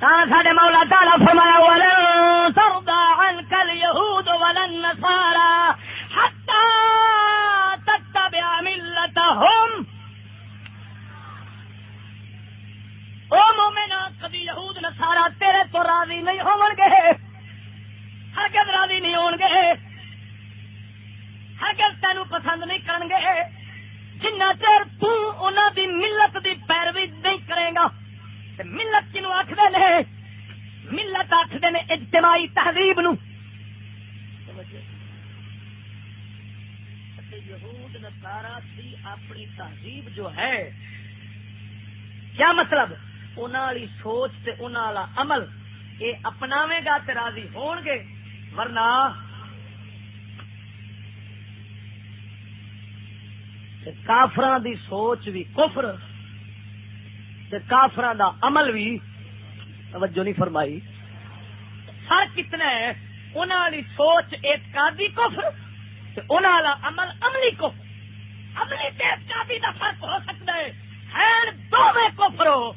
ساڈے مولا تالا فرمایا، ولن ترضى عنك اليهود ولا النصارى حتى تتبع ملتهم. او مومن، کبھی یہود نصارا تیرے تو راضی نہیں ہون گے۔ ہرگز راضی نہیں ہون گے۔ ہرگز تینوں پسند نہیں کرن گے۔ جنہ چیر تو ملت کنو آخر نے، ملت آخر نے اجتماعی تہذیب نو۔ یہود نسارا کی اپنی تہذیب جو ہے، کیا مطلب؟ انہوں سوچ تے انہوں عمل یہ اپناوے گا تے راضی ہون گے؟ ورنہ کافران دی سوچ بھی کفر۔ کافر دا عمل بھی توجہ نہیں فرمائی۔ ہر کتنا ہے؟ انہوں سوچ اعتقادی کفر انہوں عمل عملی کفر۔ عملی اعتقادی دا فرق ہو سکتا ہے۔ ہیں ہو۔